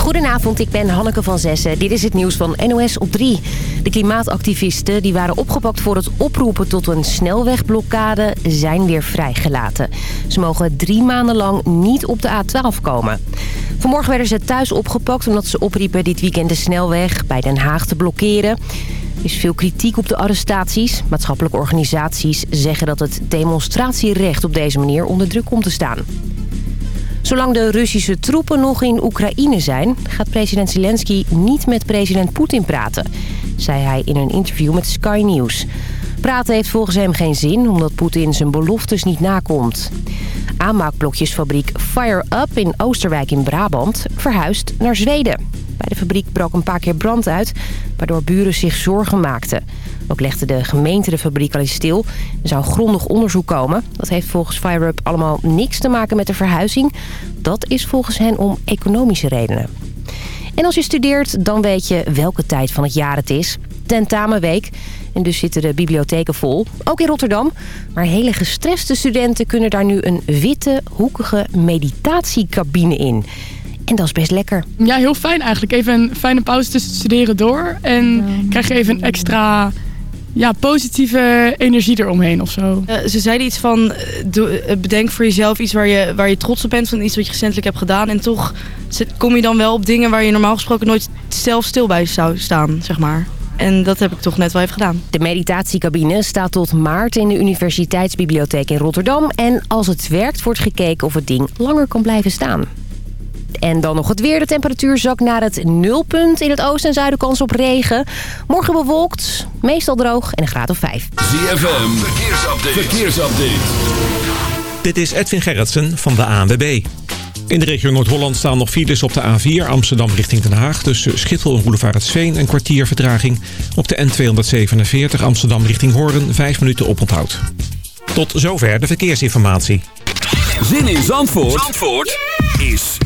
Goedenavond, ik ben Hanneke van Zessen. Dit is het nieuws van NOS op 3. De klimaatactivisten die waren opgepakt voor het oproepen tot een snelwegblokkade zijn weer vrijgelaten. Ze mogen drie maanden lang niet op de A12 komen. Vanmorgen werden ze thuis opgepakt omdat ze opriepen dit weekend de snelweg bij Den Haag te blokkeren. Er is veel kritiek op de arrestaties. Maatschappelijke organisaties zeggen dat het demonstratierecht op deze manier onder druk komt te staan. Zolang de Russische troepen nog in Oekraïne zijn... gaat president Zelensky niet met president Poetin praten... zei hij in een interview met Sky News. Praten heeft volgens hem geen zin... omdat Poetin zijn beloftes niet nakomt. Aanmaakblokjesfabriek Fire Up in Oosterwijk in Brabant... verhuist naar Zweden. Bij de fabriek brak een paar keer brand uit... waardoor buren zich zorgen maakten... Ook legde de gemeente de fabriek al eens stil. Er zou grondig onderzoek komen. Dat heeft volgens FireUp allemaal niks te maken met de verhuizing. Dat is volgens hen om economische redenen. En als je studeert, dan weet je welke tijd van het jaar het is. Tentamenweek. En dus zitten de bibliotheken vol. Ook in Rotterdam. Maar hele gestreste studenten kunnen daar nu een witte, hoekige meditatiecabine in. En dat is best lekker. Ja, heel fijn eigenlijk. Even een fijne pauze tussen het studeren door. En krijg je even een extra ja, positieve energie eromheen of zo. Uh, ze zeiden iets van, eh, doe, eh, bedenk voor jezelf iets waar je, waar je trots op bent van iets wat je recentelijk hebt gedaan. En toch kom je dan wel op dingen waar je normaal gesproken nooit zelf stil bij zou staan, zeg maar. En dat heb ik toch net wel even gedaan. De meditatiecabine staat tot maart in de Universiteitsbibliotheek in Rotterdam. En als het werkt wordt gekeken of het ding langer kan blijven staan. En dan nog het weer. De temperatuur zakt naar het nulpunt. In het oosten en zuiden kans op regen. Morgen bewolkt, meestal droog en een graad of 5. ZFM, verkeersupdate. verkeersupdate. Dit is Edwin Gerritsen van de ANWB. In de regio Noord-Holland staan nog files op de A4 Amsterdam richting Den Haag... tussen Schiphol en Roelevaretsveen een kwartier vertraging. Op de N247 Amsterdam richting Hoorn 5 minuten oponthoud. Tot zover de verkeersinformatie. Zin in Zandvoort, Zandvoort? is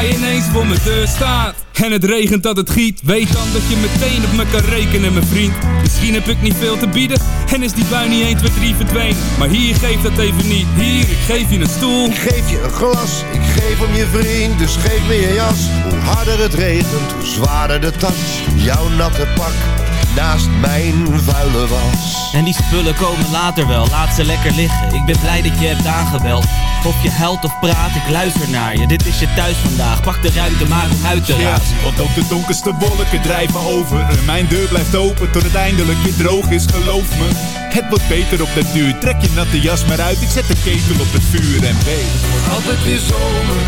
Jij ineens voor mijn deur staat. En het regent dat het giet. Weet dan dat je meteen op me kan rekenen mijn vriend. Misschien heb ik niet veel te bieden En is die bui niet 1, 2, 3 verdwenen. Maar hier geef dat even niet. Hier, ik geef je een stoel. Ik geef je een glas. Ik geef om je vriend. Dus geef me je jas. Hoe harder het regent Hoe zwaarder de tas. Jouw natte pak naast mijn vuile was. En die spullen komen later wel, laat ze lekker liggen. Ik ben blij dat je hebt aangebeld. Of je huilt of praat, ik luister naar je. Dit is je thuis vandaag, pak de ruimte, maak het uit te ja, Want ook de donkerste wolken drijven over. En mijn deur blijft open tot het eindelijk weer droog is, geloof me. Het wordt beter op den duur, trek je natte jas maar uit. Ik zet de ketel op het vuur en weet. Het wordt altijd weer zomer,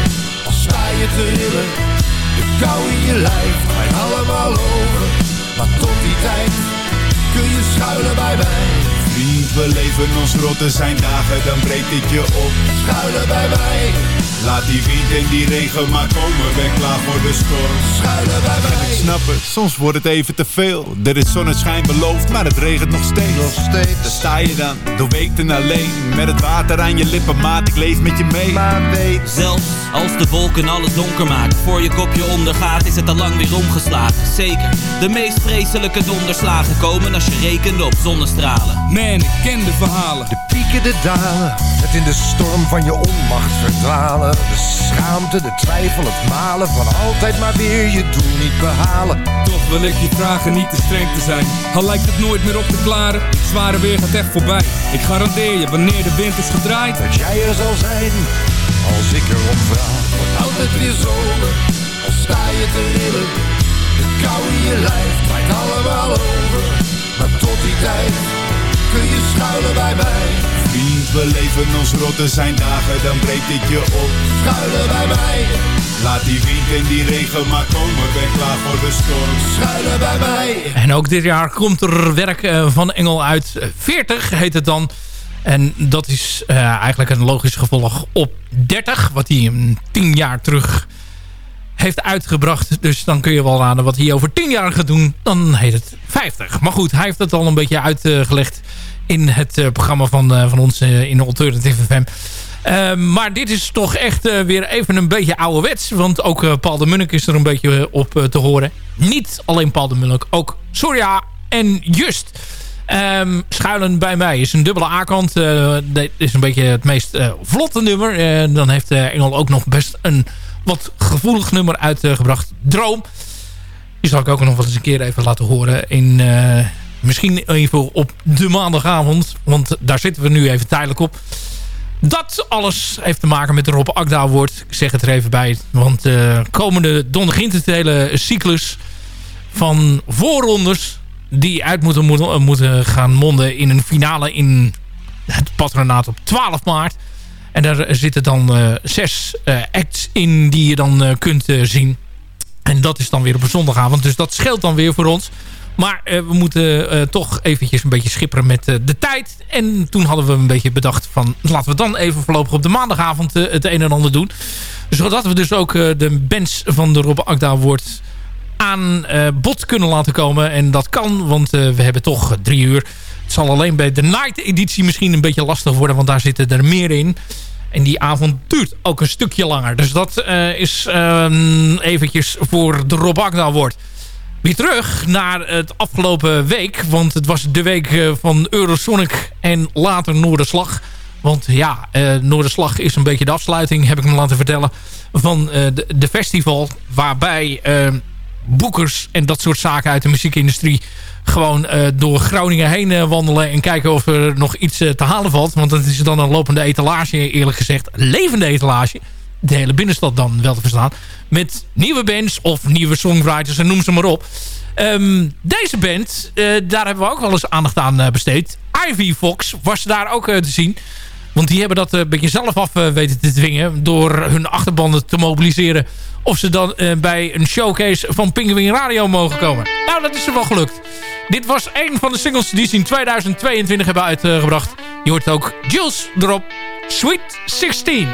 als sta je te rillen. De kou in je lijf, gaat allemaal over. Maar tot die tijd kun je schuilen bij mij. Vriend, we leven ons rotte zijn dagen, dan breekt dit je op. Schuilen bij mij. Laat die wind en die regen maar komen, ben klaar voor de storm. Schuilen bij mij. En ik snap het, soms wordt het even te veel. Er is zonneschijn beloofd, maar het regent nog steeds. Nog steeds. Daar sta je dan, doorweekt alleen. Met het water aan je lippen, maat, ik leef met je mee. Maar weet, zelfs als de wolken alles donker maken. Voor je kopje ondergaat, is het al lang weer omgeslagen. Zeker, de meest vreselijke donderslagen komen als je rekende op zonnestralen. Man, ik ken de verhalen. De pieken, de dalen, het in de storm van je onmacht verdwalen. De schaamte, de twijfel, het malen van altijd maar weer je doel niet behalen. Toch wil ik je vragen niet te streng te zijn. Al lijkt het nooit meer op te klaren, het zware weer gaat echt voorbij. Ik garandeer je, wanneer de wind is gedraaid, dat jij er zal zijn. Als ik erom vraag, wordt altijd weer zomer. Al sta je te rillen, de kou in je lijf draait allemaal over. Maar tot die tijd kun je schuilen bij mij. We leven ons rotte zijn dagen, dan breekt dit je op. Schuilen bij mij. Laat die wind en die regen maar komen, ben klaar voor de storm. Schuilen bij mij. En ook dit jaar komt er werk eh, van Engel uit. 40 heet het dan. En dat is uh, eigenlijk een logisch gevolg op 30. Wat hij tien jaar terug heeft uitgebracht. Dus dan kun je wel raden wat hij over 10 jaar gaat doen. Dan heet het 50. Maar goed, hij heeft het al een beetje uitgelegd in het programma van, van ons in Alternative FM. Maar dit is toch echt weer even een beetje ouderwets. Want ook Paul de Munnik is er een beetje op te horen. Niet alleen Paul de Munnik, ook Soria en Just. Um, schuilen bij mij is een dubbele A-kant. Dit is een beetje het meest vlotte nummer. Dan heeft Engel ook nog best een wat gevoelig nummer uitgebracht. Droom. Die zal ik ook nog wel eens een keer even laten horen. In, misschien even op de maandagavond. Want daar zitten we nu even tijdelijk op. Dat alles heeft te maken met de Rob Akda. Ik zeg het er even bij. Want komende donderdag begint het hele cyclus van voorrondes die uit moeten, moeten, moeten gaan monden in een finale in het patronaat op 12 maart. En daar zitten dan uh, zes acts in die je dan kunt zien. En dat is dan weer op een zondagavond. Dus dat scheelt dan weer voor ons. Maar we moeten toch eventjes een beetje schipperen met de tijd. En toen hadden we een beetje bedacht van... laten we dan even voorlopig op de maandagavond het een en ander doen. Zodat we dus ook de bands van de Rob Akda wordt aan bod kunnen laten komen. En dat kan, want we hebben toch drie uur. Het zal alleen bij de night editie misschien een beetje lastig worden. Want daar zitten er meer in. En die avond duurt ook een stukje langer. Dus dat is ehm, eventjes voor de Rob Agda wordt. Weer terug naar het afgelopen week. Want het was de week van Eurosonic en later Noorderslag. Want ja, uh, Noorderslag is een beetje de afsluiting, heb ik me laten vertellen, van uh, de, festival. Waarbij boekers en dat soort zaken uit de muziekindustrie gewoon door Groningen heen wandelen en kijken of er nog iets te halen valt. Want dat is dan een lopende etalage eerlijk gezegd. Levende etalage. De hele binnenstad dan wel te verstaan. Met nieuwe bands of nieuwe songwriters en noem ze maar op. Um, deze band, daar hebben we ook wel eens aandacht aan besteed. Ivy Fox was daar ook te zien. Want die hebben dat een beetje zelf af weten te dwingen. Door hun achterbanden te mobiliseren of ze dan bij een showcase van Penguin Radio mogen komen. Nou, dat is er wel gelukt. Dit was een van de singles die ze in 2022 hebben uitgebracht. Je hoort ook Jules erop. Sweet 16.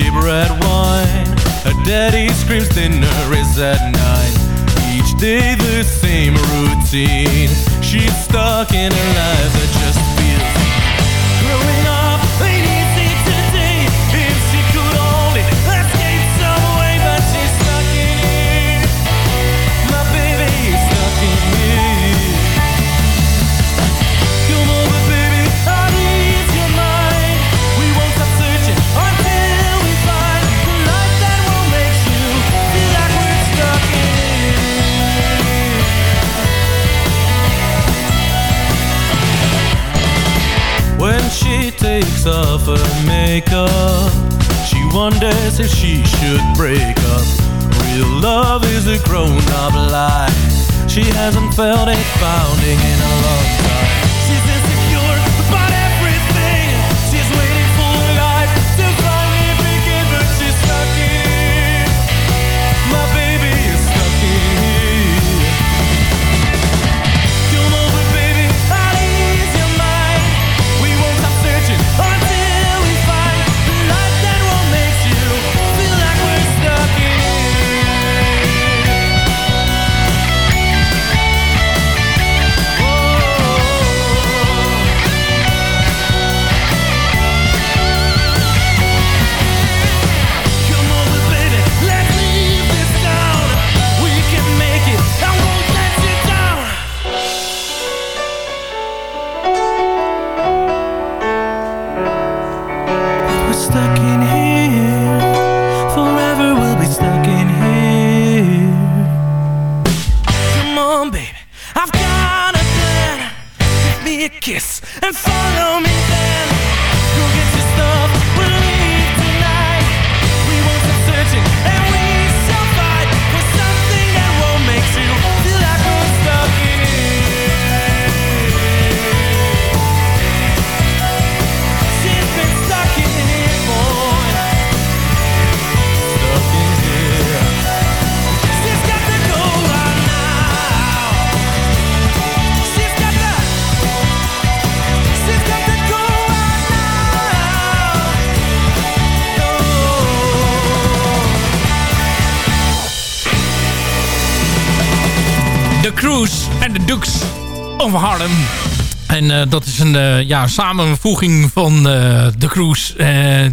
Glass of red wine. Her daddy screams dinner is at she takes off her makeup, she wonders if she should break up. Real love is a grown-up lie. She hasn't felt it pounding in a long time. Cruise en de Dukes of Harlem. En eh, dat is een eh, ja, samenvoeging van eh The Cruise...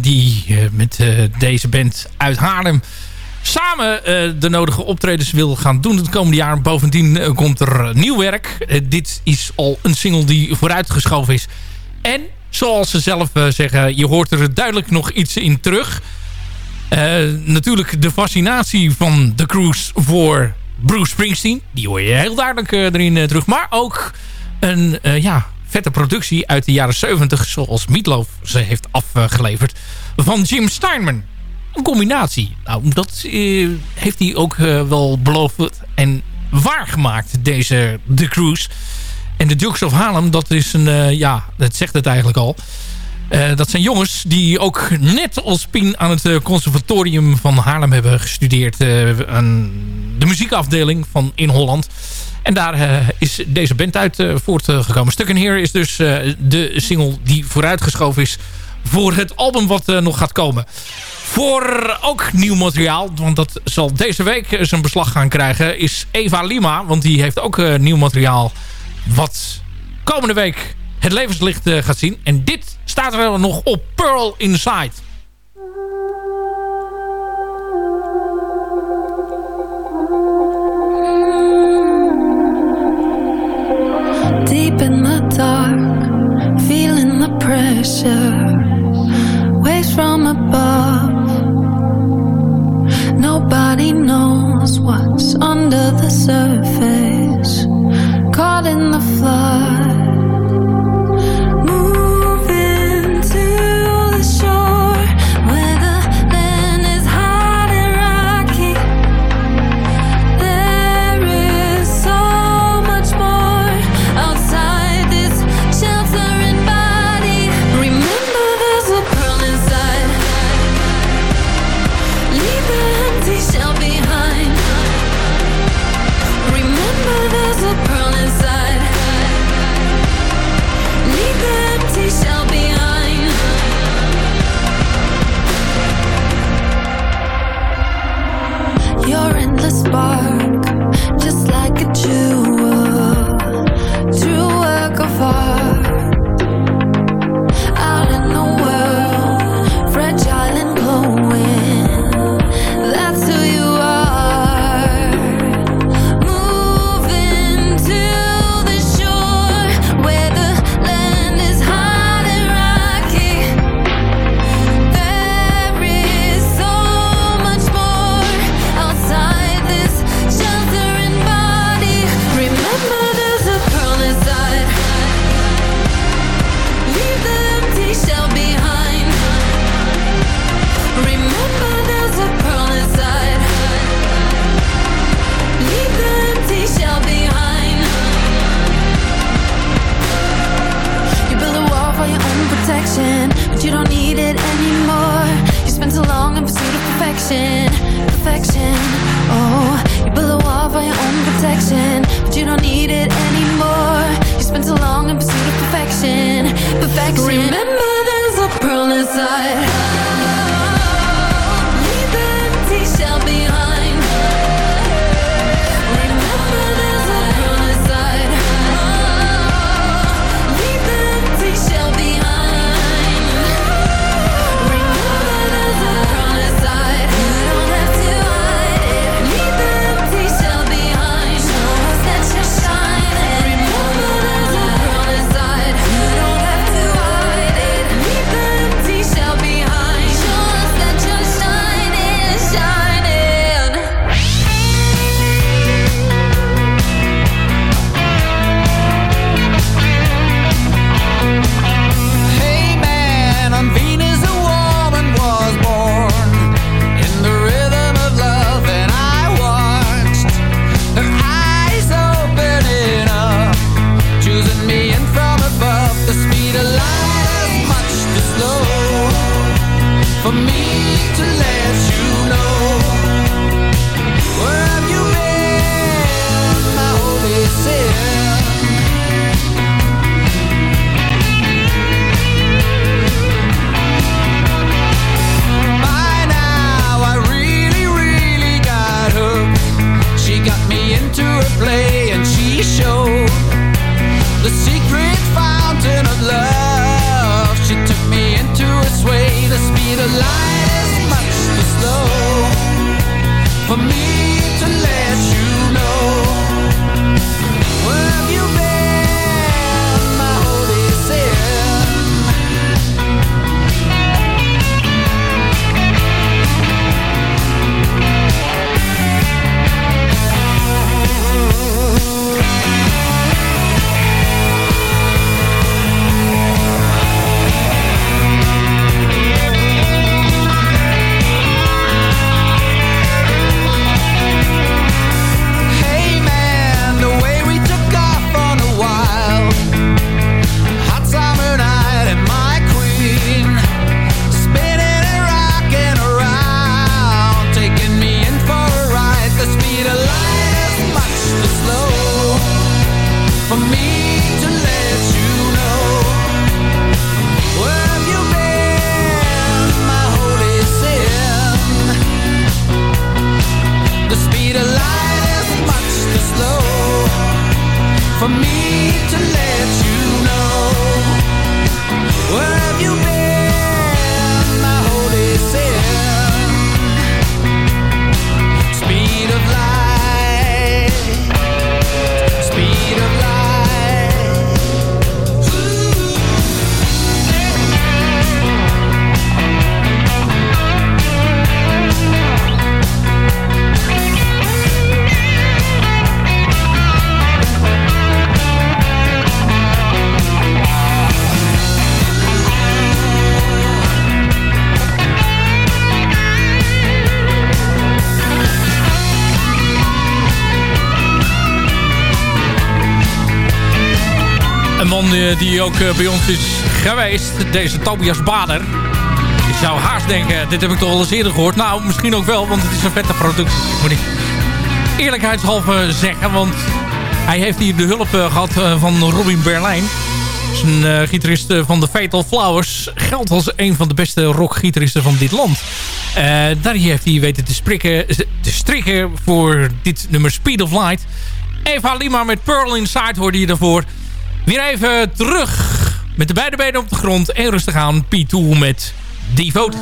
die met deze band uit Haarlem... samen de nodige optredens wil gaan doen het komende jaar. Bovendien komt er nieuw werk. Dit is al een single die vooruitgeschoven is. En zoals ze zelf zeggen... je hoort er duidelijk nog iets in terug... Natuurlijk de fascinatie van The Cruise voor Bruce Springsteen. Die hoor je heel duidelijk eh, erin eh, terug. Maar ook een eh, ja, vette productie uit de jaren 70... zoals Meatloaf ze heeft afgeleverd... van Jim Steinman. Een combinatie. Nou, dat heeft hij ook wel beloofd en waargemaakt, deze The Cruise. En de Dukes of Harlem, dat is een... ja, dat zegt het eigenlijk al... Eh, dat zijn jongens die ook net als Pien aan het eh, conservatorium van Haarlem hebben gestudeerd. eh, aan de muziekafdeling van in Holland. En daar is deze band uit voortgekomen. Stuck in Here is dus de single die vooruitgeschoven is voor het album wat nog gaat komen. Voor ook nieuw materiaal, want dat zal deze week zijn beslag gaan krijgen, is Eva Lima. Want die heeft ook nieuw materiaal wat komende week het levenslicht eh, gaat zien. En dit staat er nog op Pearl Inside. Deep in the dark, feeling the pressure, waves from above. Nobody knows what's under the surface, caught in the flood. ook eh, bij ons is geweest. Deze Tobias Bader. Ik zou haast denken, dit heb ik toch al eens eerder gehoord. Nou, misschien ook wel, want het is een vette productie. Moet ik eerlijkheidshalve zeggen. Want hij heeft hier de hulp eh, gehad eh, van Robin Berlijn. een gitarist van de Fatal Flowers. Geldt als een van de beste rockgitaristen van dit land. Daar heeft hij weten te, sprikken, te strikken voor dit nummer Speed of Light. Eva Lima met Pearl Inside hoorde je daarvoor. Weer even terug met de beide benen op de grond en rustig aan P2 met Devoted.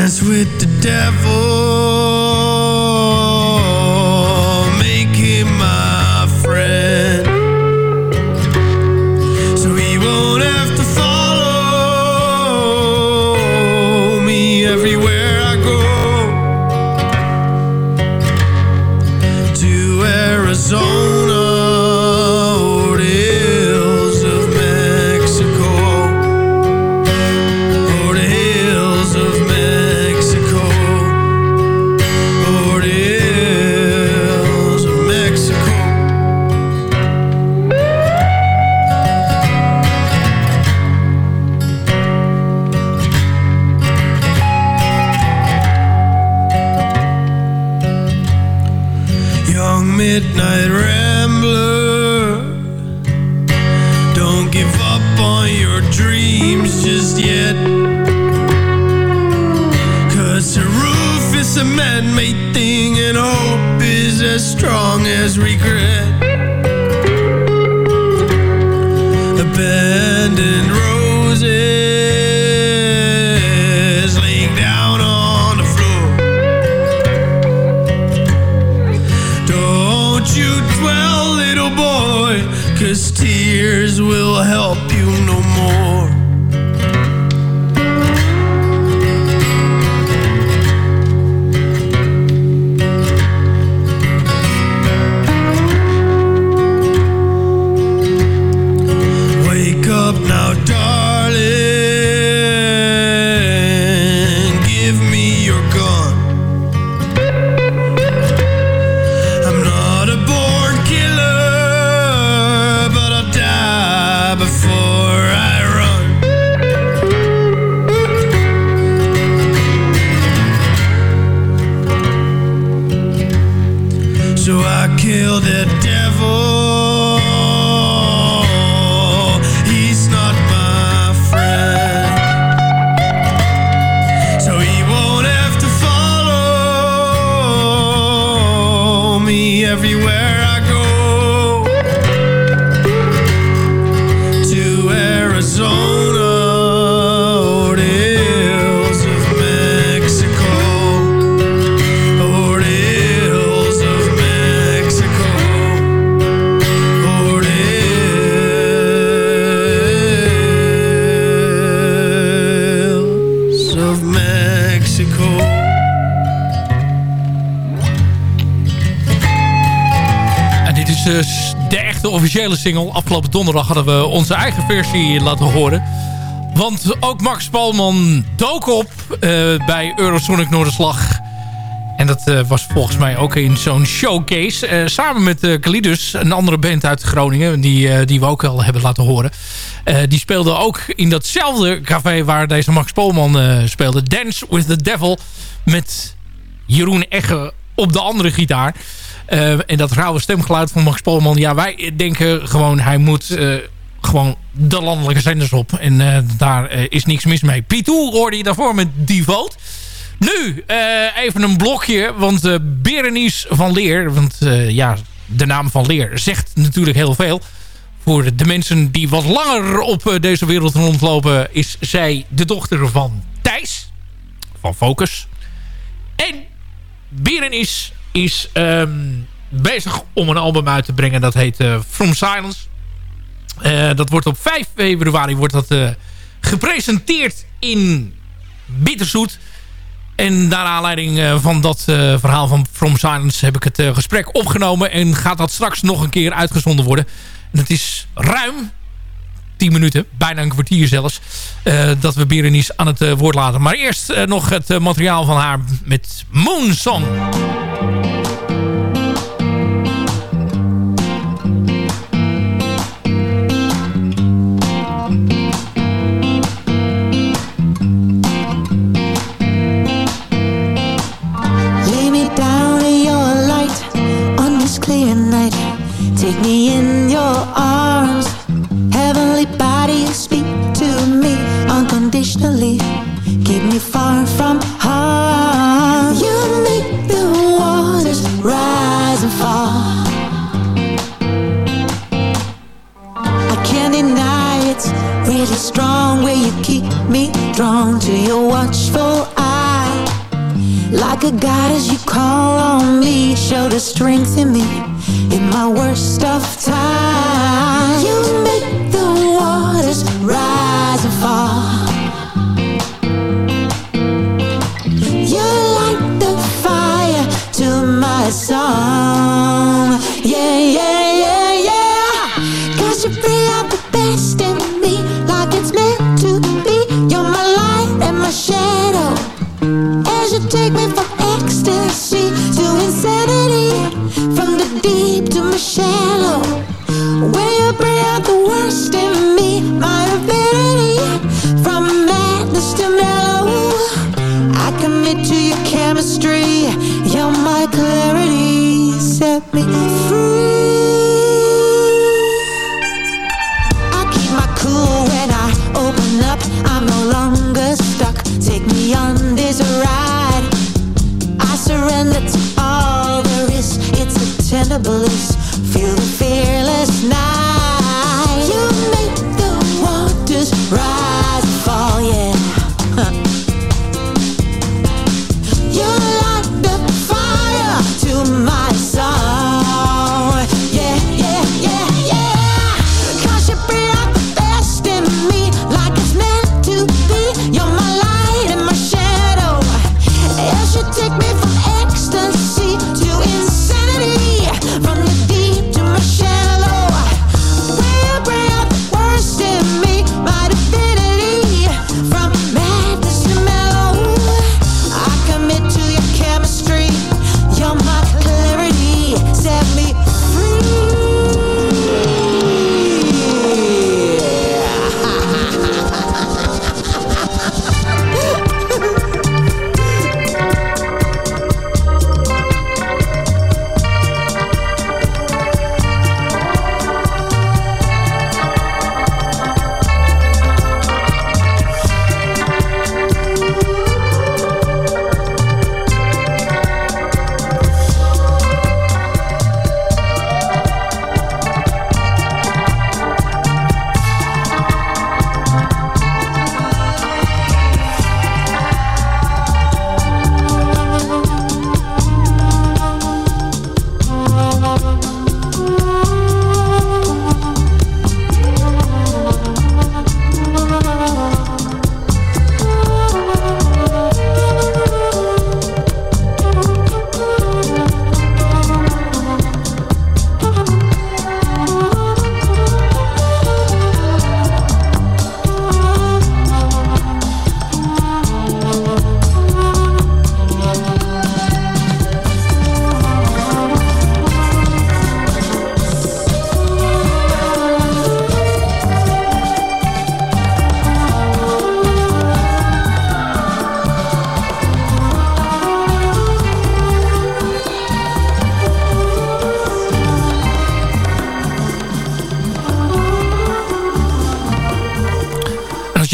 Dance with the devil, killed the officiële single. Afgelopen donderdag hadden we onze eigen versie laten horen. Want ook Max Palman dook op eh, bij Eurosonic Noorderslag. En dat eh, was volgens mij ook in zo'n showcase. eh, samen met uh, Kalidus, een andere band uit Groningen... die, die we ook al hebben laten horen. Die speelde ook in datzelfde café waar deze Max Polman speelde. Dance with the Devil. Met Jeroen Egge op de andere gitaar. Eh, en dat rauwe stemgeluid van Max Polman. Ja, wij denken gewoon hij moet... eh, gewoon de landelijke zenders op. En eh, daar is niks mis mee. Pitou hoorde je daarvoor met Devote. Nu, eh, even een blokje. Want eh Berenice van Leer... Want ja, de naam van Leer zegt natuurlijk heel veel. Voor de mensen die wat langer op deze wereld rondlopen... is zij de dochter van Thijs. Van Focus. En Berenice is ehm, bezig om een album uit te brengen. Dat heet eh, From Silence. Eh, dat wordt op 5 februari wordt dat, eh, gepresenteerd in Bitterzoet. En naar aanleiding van dat verhaal van From Silence heb ik het gesprek opgenomen. En gaat dat straks nog een keer uitgezonden worden. En het is ruim 10 minuten, bijna een kwartier zelfs, eh, dat we Berenice aan het eh, woord laten. Maar eerst eh, nog het materiaal van haar met Moonsong. Lay far from harm. You make the waters rise and fall. I can't deny it's really strong where you keep me drawn to your watchful eye. Like a goddess, you call on me, show the strength in me in my worst of times. You make the waters rise and fall. Song. Yeah, yeah, yeah, yeah. Cause you bring out the best in me, like it's meant to be. You're my light and my shadow. As you take me from ecstasy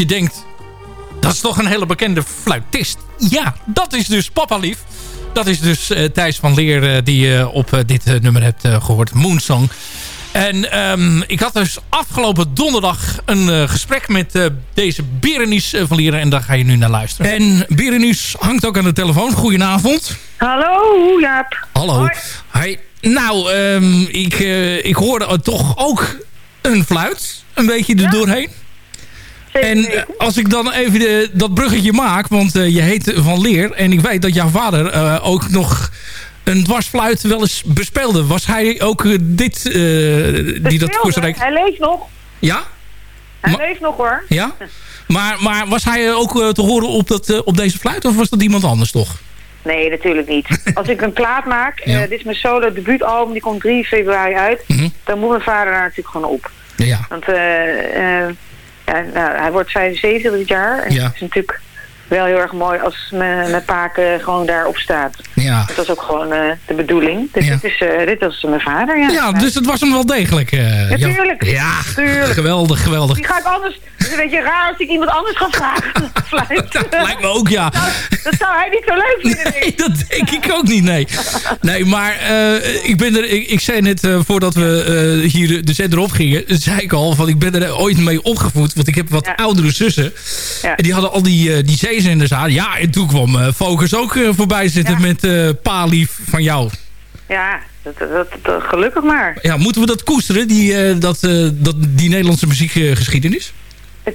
denkt... dat is toch een hele bekende fluitist. Ja, dat is dus Papa Lief. Dat is dus eh, Thijs van Leer eh, die je op eh, dit eh, nummer hebt eh, gehoord. Moonsong. En ehm, ik had dus afgelopen donderdag een gesprek met deze Berenice van Lieren. En daar ga je nu naar luisteren. En Berenice hangt ook aan de telefoon. Goedenavond. Hallo, Jaap. Hallo. Hi. Nou, ehm, ik, ik hoorde toch ook een fluit. Een beetje er doorheen. En eh, als ik dan even de- dat bruggetje maak, want eh, je heet Van Leer... en ik weet dat jouw vader eh, ook nog een dwarsfluit wel eens bespeelde. Was hij ook eh, dit, eh, die dat rekening... Hij leeft nog. Ja? Hij Ma- leeft nog hoor. Ja? Maar, maar was hij ook eh, te horen op, dat, eh, op deze fluit of was dat iemand anders toch? Nee, natuurlijk niet. Als ik een plaat maak, eh, dit is mijn solo debuutalbum, die komt 3 februari uit. Dan moet mijn vader daar natuurlijk gewoon op. Mhm. Ja. Want eh, eh, ja, nou, hij wordt 75 dit jaar. En Ja. het is natuurlijk wel heel erg mooi als mijn, mijn paken gewoon daarop staat. Ja. Dat was ook gewoon eh, de bedoeling. Dus Ja. dit, is, eh, dit was mijn vader, ja. Ja, dus het was hem wel degelijk. eh, ja. Natuurlijk. Ja, Tuurlijk. geweldig, geweldig. Die ga ik anders... Het is een beetje raar als ik iemand anders ga vragen. Dat lijkt me ook, ja. Dat zou hij niet zo leuk vinden. dat denk ik ook niet, nee. Nee, maar eh, ik ben er... Ik, ik zei net, eh, voordat we eh, hier de, de zender op gingen... zei ik al, van ik ben er ooit mee opgevoed. Want ik heb wat oudere zussen. Ja. En die hadden al die, die zeezenders aan. Ja, en toen kwam eh, Focus ook eh, voorbij zitten met Palief van jou. Ja, dat, dat, dat- gelukkig maar. Ja, moeten we dat koesteren, die, dat, dat, die Nederlandse muziekgeschiedenis?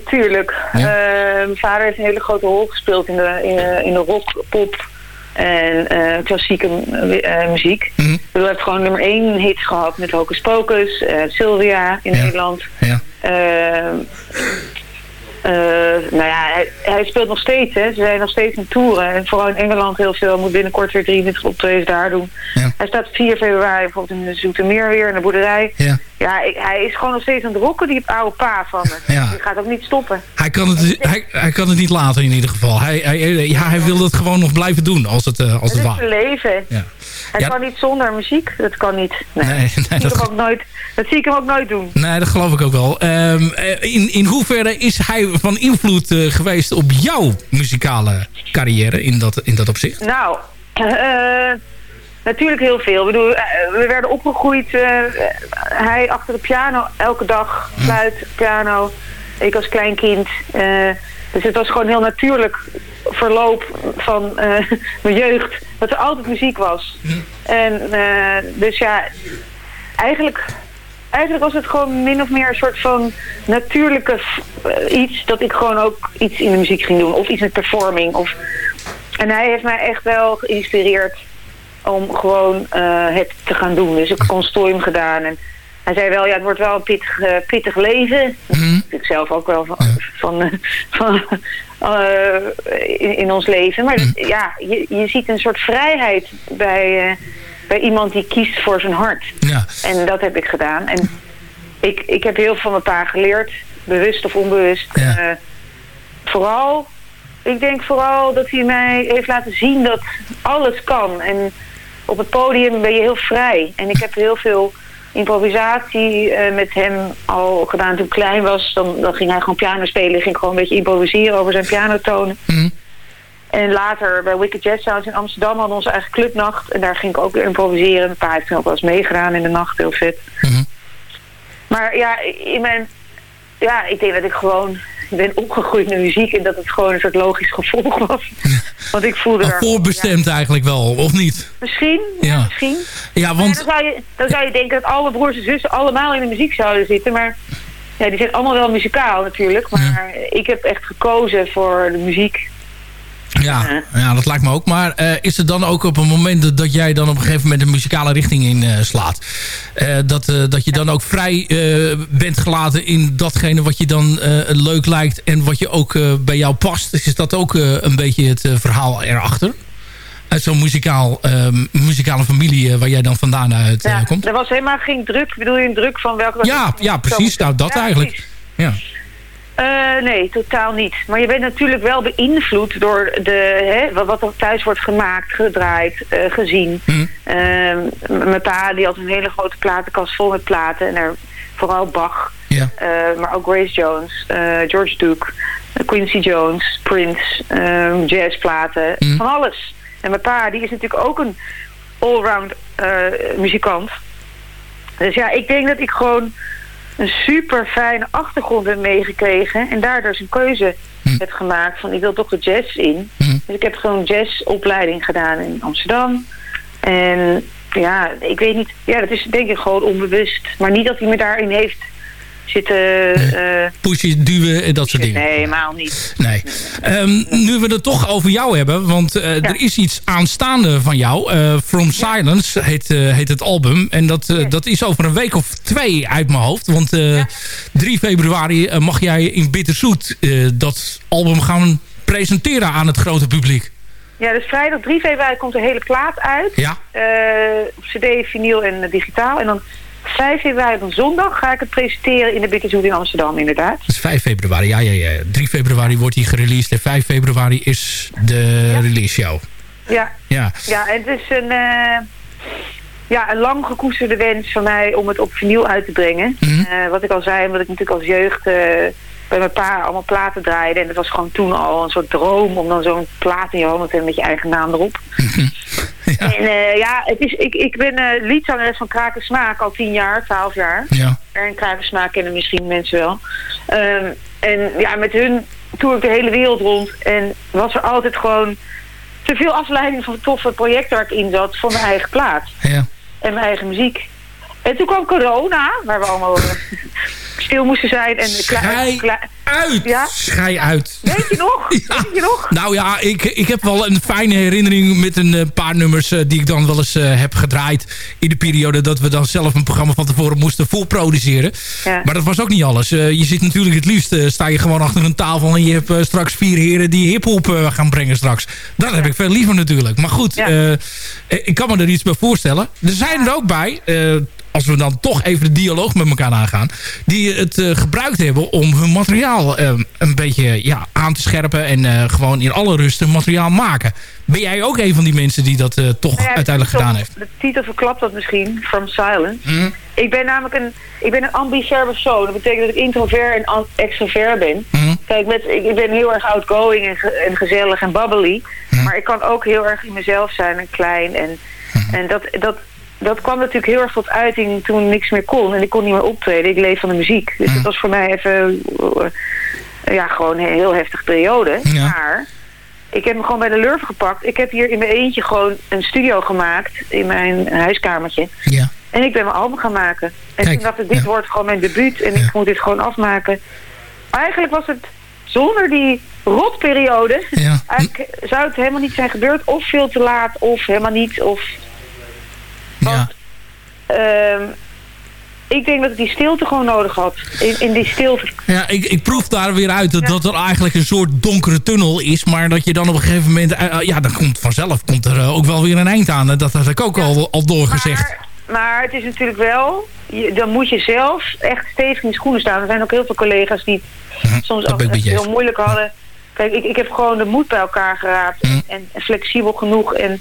Tuurlijk. Eh, mijn vader heeft een hele grote rol gespeeld in de, in, de- in de rock, pop en klassieke muziek. Ik bedoel, Hij heeft gewoon nummer één hits gehad met Hocus Pocus, Sylvia in Nederland. Ja. Eh, nou ja, hij, hij speelt nog steeds. Hè. Ze zijn nog steeds in toeren. En vooral in Engeland heel veel. Hij moet binnenkort weer 23 optredens daar doen. Hij staat 4 februari bijvoorbeeld in de Zoetermeer weer in de boerderij. Ja. Ja, ik- hij is gewoon nog steeds aan het rocken, die oude pa van me. Ja. Die gaat ook niet stoppen. Hij kan, het, hij, hij kan het niet laten in ieder geval. Hij, hij, ja, hij wil dat gewoon nog blijven doen als het, eh, als Het het leven. Ja. Hij Ja. kan niet zonder muziek. Dat kan niet. Nee. Nee, nee, dat, zie ik dat- hem ook nooit, dat zie ik hem ook nooit doen. Nee, dat geloof ik ook wel. Ehm, eh, in, in hoeverre is hij van invloed eh, geweest op jouw muzikale carrière in dat, in dat opzicht? Nou, eh, natuurlijk heel veel. Ik bedoel, we werden opgegroeid. hij achter de piano elke dag. Fluit, piano. Ik als klein kind. eh, dus het was gewoon heel natuurlijk verloop van eh, mijn jeugd. Dat er altijd muziek was. En eh, dus ja, eigenlijk... Eigenlijk was het gewoon min of meer een soort van natuurlijke eh, iets dat ik gewoon ook iets in de muziek ging doen. Of iets met performing. Of en hij heeft mij echt wel geïnspireerd om gewoon het te gaan doen. Dus ik heb consortium gedaan. En hij zei wel, ja, het wordt wel een pittig, pittig leven. Vind ik zelf ook wel van, van, van, eh, in, in ons leven. Maar ja, je, je ziet een soort vrijheid bij, eh, bij iemand die kiest voor zijn hart. Ja. En dat heb ik gedaan. En ik, ik heb heel veel van mijn pa geleerd. Bewust of onbewust. Ja. Eh, vooral, ik denk vooral dat hij mij heeft laten zien dat alles kan. En op het podium ben je heel vrij. En ik heb heel veel improvisatie eh, met hem al gedaan toen ik klein was. Dan, dan ging hij gewoon piano spelen. Ging gewoon een beetje improviseren over zijn pianotonen. En later bij Wicked Jazz Sounds in Amsterdam hadden we onze eigen clubnacht. En daar ging ik ook weer improviseren. Mijn pa heeft toen ook wel eens meegedaan in de nacht. Heel vet. Maar ja, in mijn... Ja, ik denk dat ik gewoon ben opgegroeid met muziek. En dat het gewoon een soort logisch gevolg was. Want ik voelde voorbestemd eigenlijk wel, of niet? Misschien, ja. Ja. misschien. Ja, want... dan, zou je, dan zou je denken dat alle broers en zussen allemaal in de muziek zouden zitten. Maar ja, die zijn allemaal wel muzikaal natuurlijk. Maar ik heb echt gekozen voor de muziek. Ja, ja, dat lijkt me ook. Maar eh, is het dan ook op een moment dat- jij dan op een gegeven moment een muzikale richting in eh, slaat? eh, dat, dat je dan ook vrij bent gelaten in datgene wat je dan leuk lijkt en wat je ook bij jou past. Dus is dat ook een beetje het verhaal erachter? Uit zo'n muzikaal, eh, muzikale familie waar jij dan vandaan uit Ja, komt? er was helemaal geen druk. Bedoel je een druk van welke... Ja, ja, precies. Nou, dat Ja, eigenlijk. Ja. Eh, nee, totaal niet. Maar je bent natuurlijk wel beïnvloed door de, hè, wat- er thuis wordt gemaakt, gedraaid, eh, gezien. Mhm. Ehm, mijn pa die had een hele grote platenkast vol met platen. En er, vooral Bach, Ja. eh, maar ook Grace Jones, George Duke. Quincy Jones, Prince, ehm, jazzplaten, van alles. En mijn pa, die is natuurlijk ook een allround muzikant. Dus ja, ik denk dat ik gewoon een super fijne achtergrond heb meegekregen. En daardoor zijn keuze heb gemaakt van ik wil toch de jazz in. Dus ik heb gewoon jazzopleiding gedaan in Amsterdam. En ja, ik weet niet. Ja, dat is denk ik gewoon onbewust. Maar niet dat hij me daarin heeft zitten... eh, Pushen, duwen en dat soort dingen. nee, helemaal niet. Nee. Ehm, nu we het toch over jou hebben, want eh, er is iets aanstaande van jou. Eh, From Silence heet, heet het album. En dat, dat is over een week of twee uit mijn hoofd. Want eh 3 februari mag jij in Bitterzoet dat album gaan presenteren aan het grote publiek. Ja, dus vrijdag 3 februari komt de hele plaat uit. Ja. Op cd, vinyl en digitaal. En dan 5 februari zondag ga ik het presenteren in de Bitterzoet in Amsterdam, inderdaad. Dat is 5 februari. Ja, ja, ja. 3 februari wordt hij gereleased en 5 februari is de release show. Ja. Ja. Ja, en het is een, eh, ja, een lang gekoesterde wens van mij om het op vinyl uit te brengen. Eh, wat ik al zei, omdat ik natuurlijk als jeugd eh, bij mijn pa allemaal platen draaide. En het was gewoon toen al een soort droom om dan zo'n plaat in je handen te hebben met je eigen naam erop. En eh, ja, het is, ik, ik ben eh liedzangeres van Kraken Smaak al tien jaar, twaalf jaar. Ja. En Kraken Smaak kennen misschien mensen wel. Ehm, en ja, met hun toer ik de hele wereld rond. En was er altijd gewoon te veel afleiding van toffe projecten waar ik in zat voor mijn eigen plaat. Ja. En mijn eigen muziek. En toen kwam corona, waar we allemaal stil moesten zijn. En Schij uit! Ja? Schij uit. Weet je nog? Weet je nog? Nou ja, ik, ik heb wel een fijne herinnering met een eh, paar nummers eh, die ik dan wel eens eh, heb gedraaid. In de periode dat we dan zelf een programma van tevoren moesten volproduceren. Ja. Maar dat was ook niet alles. Je zit natuurlijk het liefst, sta je gewoon achter een tafel en je hebt straks vier heren die hiphop gaan brengen straks. Dat heb ik veel liever natuurlijk. Maar goed, ik kan me er iets bij voorstellen. Er zijn er ook bij, als we dan toch even de dialoog met elkaar aangaan... die het eh, gebruikt hebben om hun materiaal eh, een beetje ja, aan te scherpen... en eh, gewoon in alle rust hun materiaal maken. Ben jij ook een van die mensen die dat eh, toch Nou ja, uiteindelijk de gedaan heeft? De titel verklapt dat misschien, From Silence. Hm? Ik ben namelijk een, ik ben een ambivert persoon. Dat betekent dat ik introvert en extrovert ben. Hm? Kijk, met, ik, ik ben heel erg outgoing en, ge- en gezellig en bubbly. Hm? Maar ik kan ook heel erg in mezelf zijn en klein. En, en dat, dat, dat kwam natuurlijk heel erg tot uiting toen niks meer kon. En ik kon niet meer optreden. Ik leef van de muziek. Dus Hm. dat was voor mij even... eh, ja, gewoon een heel heftige periode. Ja. Maar ik heb me gewoon bij de lurf gepakt. Ik heb hier in mijn eentje gewoon een studio gemaakt in mijn huiskamertje. Ja. En ik ben mijn album gaan maken. En Kijk, toen dacht ik, dit wordt gewoon mijn debuut en ik moet dit gewoon afmaken. Eigenlijk was het zonder die rotperiode, Ja. eigenlijk zou het helemaal niet zijn gebeurd. Of veel te laat, of helemaal niet. Of, Ja. ehm, ik denk dat ik die stilte gewoon nodig had. In, in die stilte. Ja, ik, ik proef daar weer uit dat, dat er eigenlijk een soort donkere tunnel is. Maar dat je dan op een gegeven moment... eh, eh, ja, dan komt vanzelf komt er eh, ook wel weer een eind aan. Dat had ik ook al, al doorgezegd. Maar het is natuurlijk wel, je, dan moet je zelf echt stevig in de schoenen staan. Er zijn ook heel veel collega's die soms dat ook je heel moeilijk hadden. Kijk, ik, ik heb gewoon de moed bij elkaar geraapt en, en flexibel genoeg en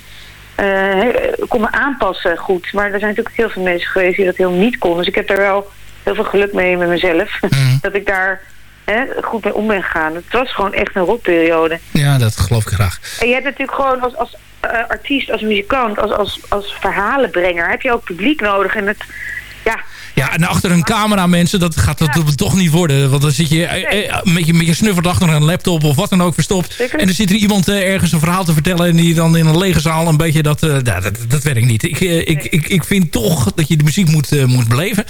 kon me aanpassen goed. Maar er zijn natuurlijk heel veel mensen geweest die dat heel niet konden. Dus ik heb daar wel heel veel geluk mee met mezelf. dat ik daar hè, goed mee om ben gegaan. Het was gewoon echt een rotperiode. Ja, dat geloof ik graag. En je hebt natuurlijk gewoon als, als eh, artiest, als muzikant, als, als, als verhalenbrenger... heb je ook publiek nodig. En het, ja, Ja, en achter een camera mensen, dat gaat dat toch niet worden. Want dan zit je eh, eh, met je, met je snuffert achter een laptop of wat dan ook verstopt. En dan zit er iemand eh, ergens een verhaal te vertellen... en die dan in een lege zaal een beetje dat... nou, dat, dat werkt niet. Ik, ik, ik, ik vind toch dat je de muziek moet, moet beleven.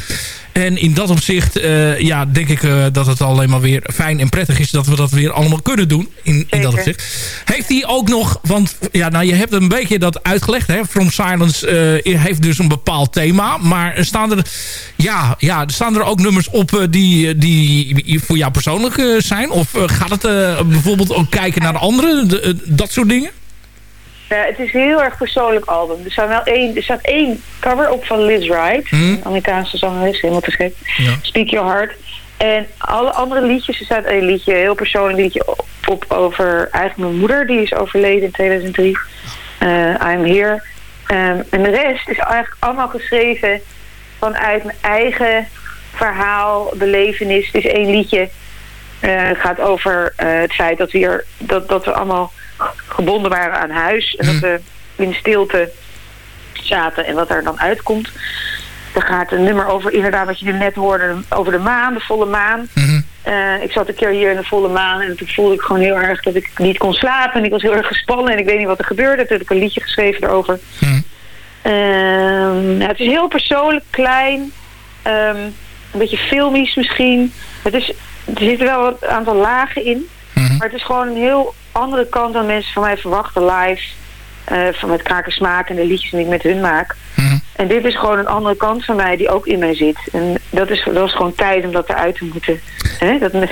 En in dat opzicht ja, denk ik dat het alleen maar weer fijn en prettig is... dat we dat weer allemaal kunnen doen. In, in dat opzicht. Heeft hij ook nog... Want ja, nou, je hebt een beetje dat uitgelegd. Hè? From Silence heeft dus een bepaald thema. Maar staan er, ja, ja, er staan er ook nummers op eh, die, die voor jou persoonlijk eh, zijn? Of eh, gaat het eh, bijvoorbeeld ook kijken naar de anderen? De, eh, dat soort dingen? Ja, het is een heel erg persoonlijk album. Er staat, wel één, er staat één cover op van Liz Wright. Hm? Een Amerikaanse zangeres, helemaal te gek. Speak Your Heart. En alle andere liedjes, er staat een liedje, een heel persoonlijk liedje op, op over eigenlijk mijn moeder. Die is overleden in 2003. Eh, I'm Here. Ehm, en de rest is eigenlijk allemaal geschreven vanuit mijn eigen verhaal, belevenis. Het is één liedje Eh, het gaat over eh, het feit dat we, hier, dat, dat we allemaal gebonden waren aan huis. En dat we in stilte zaten en wat er dan uitkomt. Er gaat een nummer over, inderdaad wat je net hoorde, over de maan, de volle maan. Eh, ik zat een keer hier in de volle maan en toen voelde ik gewoon heel erg dat ik niet kon slapen. En ik was heel erg gespannen en ik weet niet wat er gebeurde. Toen heb ik een liedje geschreven erover. Ehm, nou, het is heel persoonlijk, klein, ehm, een beetje filmisch misschien. Het is, er zitten wel een aantal lagen in. Maar het is gewoon een heel andere kant dan mensen van mij verwachten live. eh, van met kraken smaak en de liedjes die ik met hun maak. En dit is gewoon een andere kant van mij die ook in mij zit. En dat is, dat is gewoon tijd om dat eruit te moeten. Hè? Dat,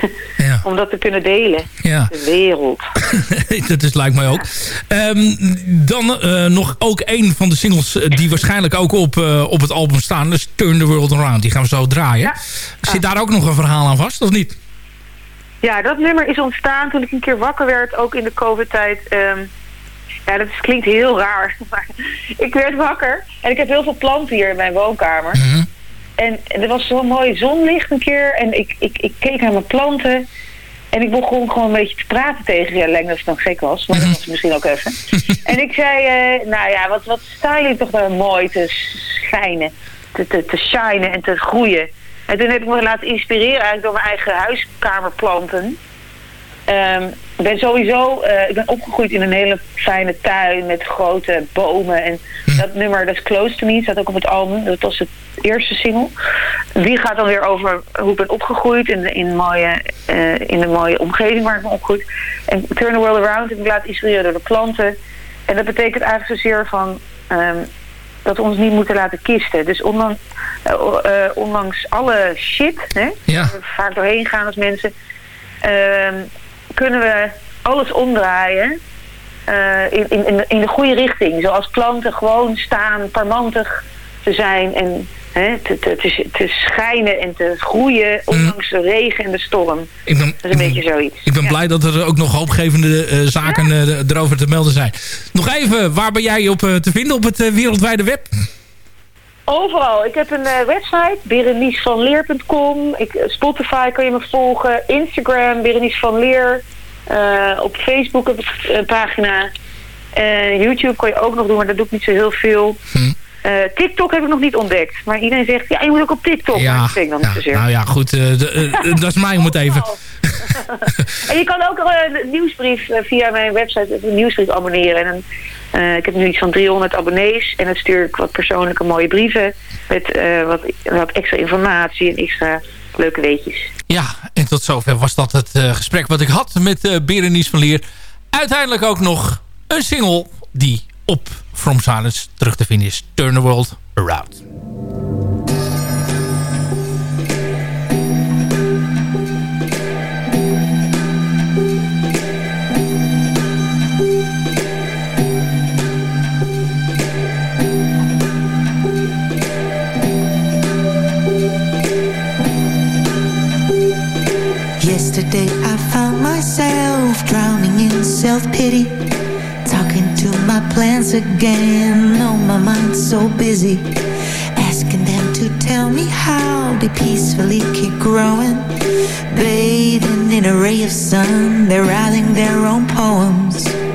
Om dat te kunnen delen. Ja. De wereld. dat is, lijkt mij ook. Ehm, dan eh, nog ook een van de singles eh, die waarschijnlijk ook op, eh, op het album staan. Dus Turn the World Around. Die gaan we zo draaien. Zit daar ook nog een verhaal aan vast, of niet? Ja, dat nummer is ontstaan toen ik een keer wakker werd, ook in de covid-tijd. Ehm, ja, dat klinkt heel raar, maar ik werd wakker en ik heb heel veel planten hier in mijn woonkamer. En er was zo'n mooi zonlicht een keer en ik, ik, ik keek naar mijn planten en ik begon gewoon een beetje te praten tegen je. Lijkt dat het dan gek was, maar dat was het misschien ook even. en ik zei, eh, nou ja, wat, wat staan jullie toch daar mooi te schijnen, te, te, te shinen en te groeien. En toen heb ik me laten inspireren eigenlijk door mijn eigen huiskamerplanten. Ehm, ik ben sowieso, eh, ik ben opgegroeid in een hele fijne tuin met grote bomen. En dat nummer, dat is Close to Me, staat ook op het album. Dat was het eerste single. Die gaat dan weer over hoe ik ben opgegroeid in, de, in, mooie, eh, in de mooie omgeving waar ik ben opgegroeid. En Turn the World Around ik laten inspireren door de planten. En dat betekent eigenlijk zozeer van... ehm, dat we ons niet moeten laten kisten. Dus ondanks, eh, ondanks alle shit, hè, waar we vaak doorheen gaan als mensen, ehm, kunnen we alles omdraaien eh, in, in, in, de, goede richting. Zoals planten gewoon staan, parmantig te zijn en hè, te, te, te, te schijnen en te groeien, ondanks de regen en de storm. Ik ben, Dat is een beetje zoiets. Ik ben blij dat er ook nog hoopgevende eh, zaken eh, erover te melden zijn. Nog even, waar ben jij op te vinden op het wereldwijde web? Overal. Ik heb een eh, website, berenicevanleer.com. Eh, Spotify kan je me volgen. Instagram, Berenice van Leer. Eh, op Facebook heb ik een pagina. Eh, YouTube kan je ook nog doen, maar dat doe ik niet zo heel veel. Eh, TikTok heb ik nog niet ontdekt. Maar iedereen zegt, ja, je moet ook op TikTok. Ja, dat vind ik dan niet zozeer. nou ja, goed. eh, eh, dat is mij om het even. En je kan ook een nieuwsbrief via mijn website een nieuwsbrief abonneren. En ik heb nu iets van 300 abonnees. En dan stuur ik wat persoonlijke mooie brieven. Met wat, wat extra informatie en extra leuke weetjes. Ja, en tot zover was dat het gesprek wat ik had met Berenice van Leer. Uiteindelijk ook nog een single die op From Silence terug te vinden is. Turn the World Around. Yesterday I found myself drowning in self-pity My plants again. Oh, my mind's so busy Asking them to tell me how they peacefully keep growing. Bathing in a ray of sun They're writing their own poems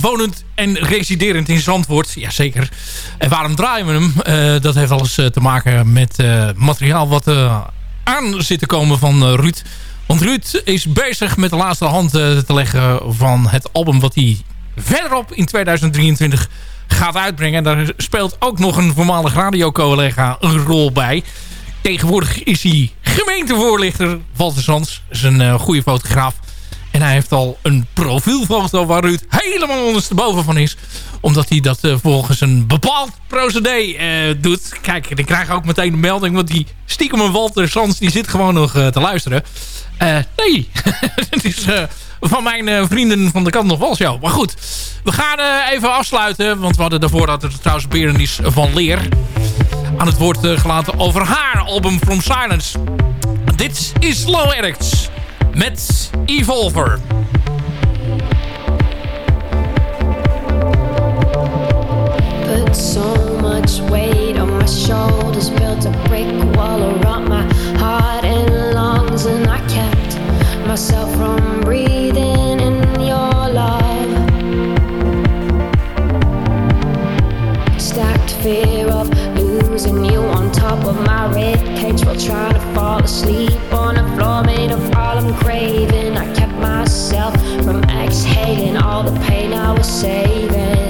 wonend en residerend in Zandvoort. Jazeker. En waarom draaien we hem? Eh, dat heeft alles eh, te maken met eh, materiaal wat eh, aan zit te komen van Ruud. Want Ruud is bezig met de laatste hand te leggen van het album wat hij verderop in 2023 gaat uitbrengen. Daar speelt ook nog een voormalig radiocollega een rol bij. Tegenwoordig is hij gemeentevoorlichter. Walter Sands is een goede fotograaf. En hij heeft al een profielfoto waar Ruud helemaal ondersteboven van is. Omdat hij dat eh, volgens een bepaald procedé eh, doet. Kijk, ik krijg ook meteen een melding. Want die stiekem een Walter Sands die zit gewoon nog eh, te luisteren. Nee, het is van mijn vrienden van de kant nog wel show. Maar goed, we gaan even afsluiten. Want we hadden daarvoor dat het trouwens Berendies van Leer aan het woord gelaten over haar album From Silence. Dit is Low Eric's met Evolver. Put so much weight on my shoulders, built a brick wall around my heart and lungs, and I kept myself from breathing in your love. Stacked fear of losing you on top of my trying to fall asleep on a floor made of all I'm craving. I kept myself from exhaling all the pain I was saving.